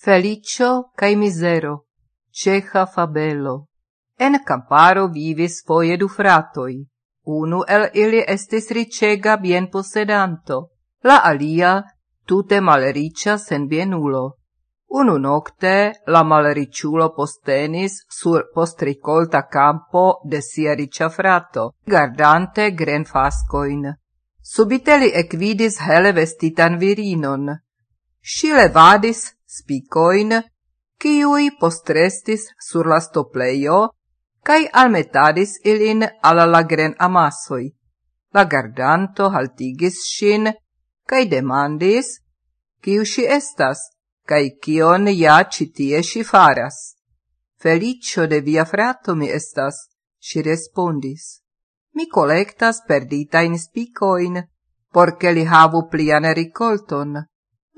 Felicio cae misero, ceha fabelo. En camparo vivis foie du fratoi. Unu el ili estis ricega bien posedanto, la alia tute malericia sen bienulo. Unu nocte la malericiulo postenis sur postricolta campo de sia ricia frato, gardante gren fascoin. Subite li equidis hele vestitan virinon. Si levadis spicoin, ciui postrestis sur la stopleio, cae almetadis ilin alla la gren amassoi. La gardanto haltigis shin, cae demandis, ciu si estas, cae cion ja citie si faras. Felicio de via frato mi estas, si respondis. Mi collectas perditain spicoin, porce li havu plian ricolton.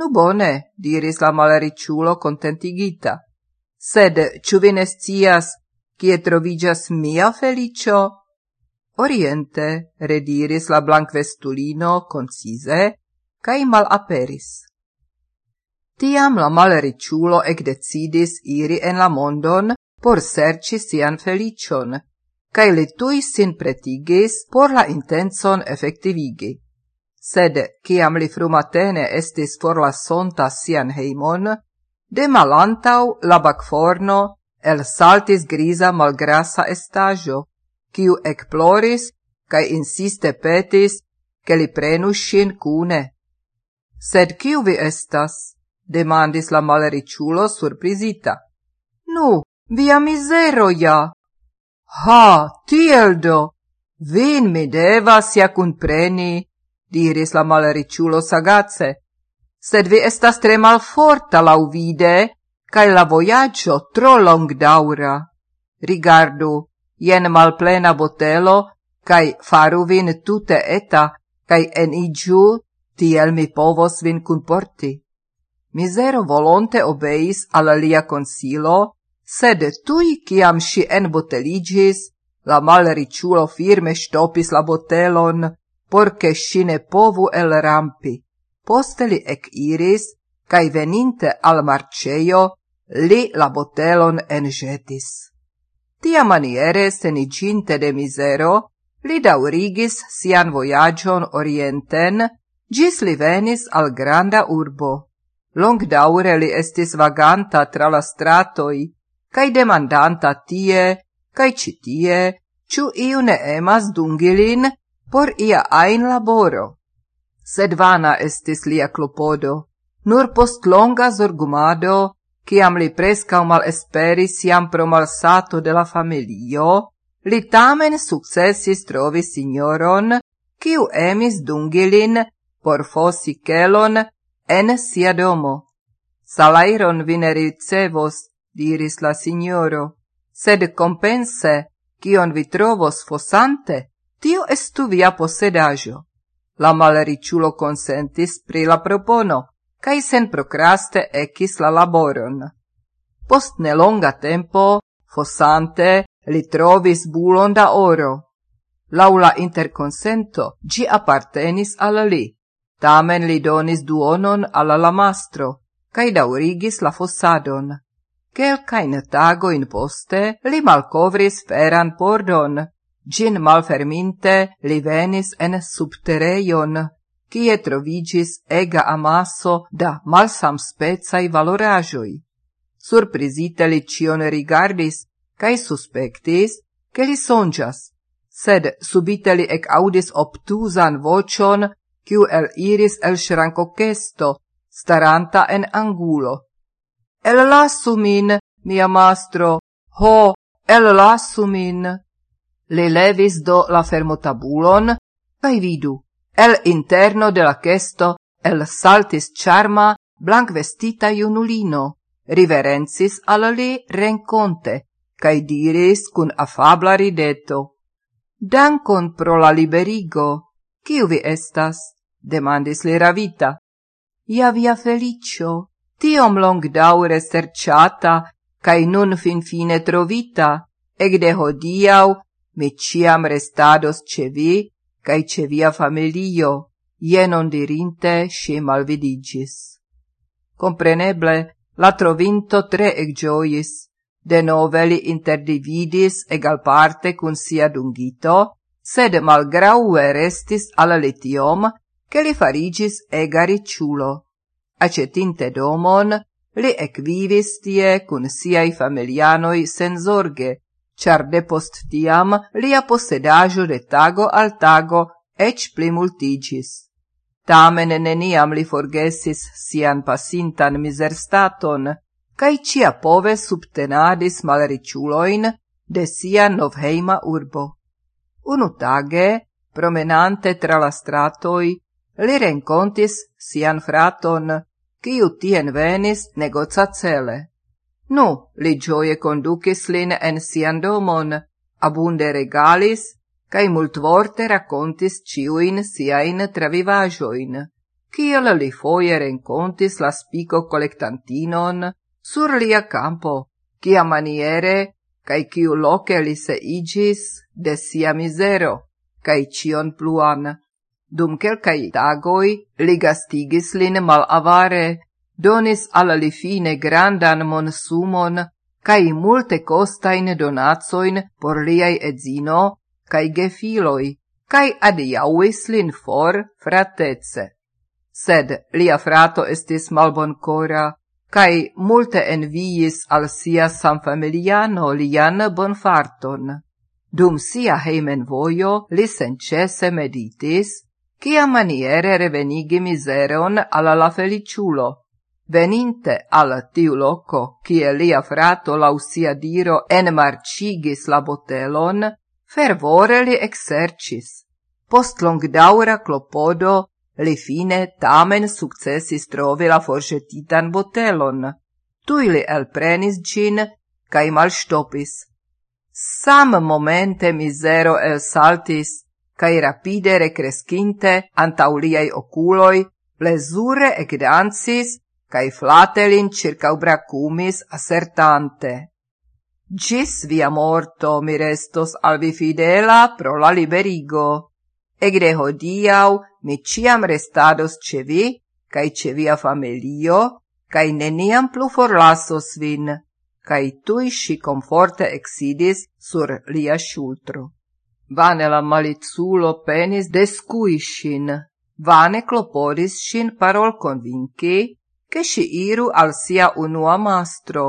Nu bone, diris la malericiulo contentigita. Sed ciu vi ne scias kie mia felicio? Oriente, rediris la blankvestulino concise, cae malaperis. Tiam la malericiulo ec decidis iri en la mondon por serci sian felicion, cae li tui sin pretigis por la intenson effectivigi sed ciam li frumatene estis forlasonta sian heimon, de malantau la bacforno el saltis grisa malgrasa estajo, ciu ecploris cae insiste petis che li prenu shin cune. Sed ciu vi estas? demandis la malericiulo surprizita. Nu, via misero ja! Ha, tiel do! Vin mi devas ja cun preni diris la malriĉulo sagace, sed vi estas tre malforta lauvide, cae la voyaggio tro longdaura. Rigardu, jen malplena botelo, cae faru vin tute eta, cae enigiu, tiel mi povos vin cunporti. Mizero volonte obeis alla lia consilo, sed tui ciam si enboteligis, la malriciulo firme stopis la botelon, porce ŝi povu el rampi. Poste li ekiris, cae veninte al marceio, li la botelon enĵetis. Tia maniere, seniginte de mizero, li daurigis sian voyagion orienten, gis li venis al granda urbo. Long daure li estis vaganta tra la stratoi, cae demandanta tie, cae citie, ciu iu ne emas dungilin, por ia ain laboro. Sed vana estis lia klopodo, nur post longa zorgumado, ciam li prescau malesperis jam pro malsato de la familio, li tamen successis trovi signoron, ciu emis dungilin por fosi celon en sia domo. Salairon vine ricevos, diris la signoro, sed compense, kion vi trovos fosante, Tio estu via posedajo. La malriĉulo consentis pri la propono cae sen procraste ecis la laboron. Post nelonga tempo, fosante, li trovis bulon da oro. Laula interconsento, gi appartenis al li, tamen li donis duonon al la mastro cae daurigis la fosadon. tago in poste li malcovris feran pordon, Gin malferminte li venis en subtereion, kie trovigis ega amaso da malsamspecai valorajoi. Surprizite li cion rigardis cae suspectis, che li sonjas, sed subite li ekaŭdis obtuzan voĉon, kiu eliris el ŝrankokesto, staranta en angulo. Ellasu min, mia mastro, ho, ellasu min! Li levis do la fermotabulon, cae vidu, el interno de la cesto el saltis charma blanc vestita iunulino, riverensis al li renconte, cae diris cun afabla rideto. Dankon pro la liberigo, kiu vi estas? demandis li ravita. Ia via felicio, tiom long daure serciata, cae nun fin fine trovita, ec de hodiau mi ciam restados ce vi, cae ce via familio, jenon dirinte si malvidigis. Compreneble, la trovinto tre giois de nove li interdividis egal parte cun sia dungito, sed malgraue restis alla litiom, che li farigis ega ricciulo. Acetinte domon, li ecvivis tie cun siai familianoi sen zorge, char depost tiam lia posedajo de tago al tago ec pli multigis. Tamen neniam li forgesis sian pasintan miserstaton, cae cia pove subtenadis malriciuloin de sia novheima urbo. Unu tage, promenante tra la stratoi, li rencontis sian fraton, quiu tien venis negoza cele. Nu, li gioie conducis lin en sian domon, abunde regalis, cae multvorte racontis ciuin siain travivajoin. Ciel li foie rencontis la spico collectantinon sur lia campo, cia maniere, cae ciu loce li se igis de sia misero, cae cion pluan. Dum quelcae tagoi li gastigis lin malavare, donis alla li fine grandan monsumon cae multe costain donatsoin por liai edzino cae gefiloi, cae adiauis lin for fratece. Sed lia frato estis malbon cora, cae multe enviis al sia samfamiliano lian bonfarton. Dum sia heimen voio li sencese meditis, cia maniere revenigi miseron alla la feliciulo, Veninte al tiu loco, cie lia frato lausia diro enmarcigis la botelon, fervore li exercis. Post longdaura clopodo, li fine tamen successis trovi la forgetitan botelon. Tui li elprenis gin, cae malstopis. Sam momente misero el saltis, cae rapide recrescinte antauliai oculoi, lesure ecdancis, cae flatelin circaubracumis assertante. Gis via morto mi restos al vi fidela pro la liberigo. Egre hodiau mi ciam restados ce vi, cae ce via familio, cae neniam plu forlasos vin, cae tui si comforte exidis sur lia shultro. Vane la maliculo penis descui sin, vane clopodis sin parol convinci, che si iru al sia unua mastro.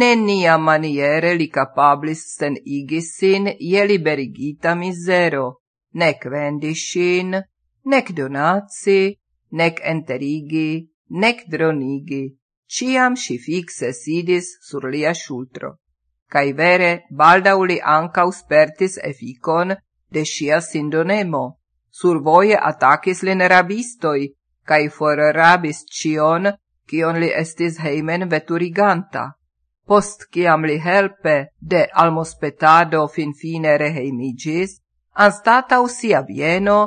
Nenia maniere li capablis sen igi sin je liberigita misero, nec vendiscin, nec donaci, nec enterigi, nec dronigi, ciam si fixe sidis sur lia shultro. Cai vere baldau li anca uspertis efficon de sia sindonemo. Sur voie atacis lin rabistoi, cae forrabis cion, cion li estis heimen veturiganta, post ciam li helpe de almospetado finfine reheimigis, anstatau sia bieno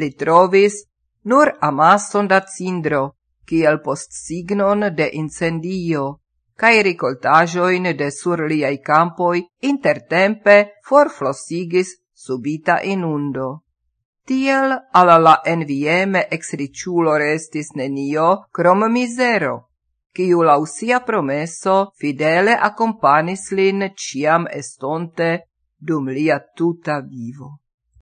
li trovis nur amasson da cindro, kiel post signon de incendio, cae ricoltajoin de sur liai campoi intertempe forflossigis subita inundo. Tiel ala la envieme exriciulo restis nenio, crom misero, kiu lau sia promesso fidele accompanis lin ciam estonte dum lia tuta vivo.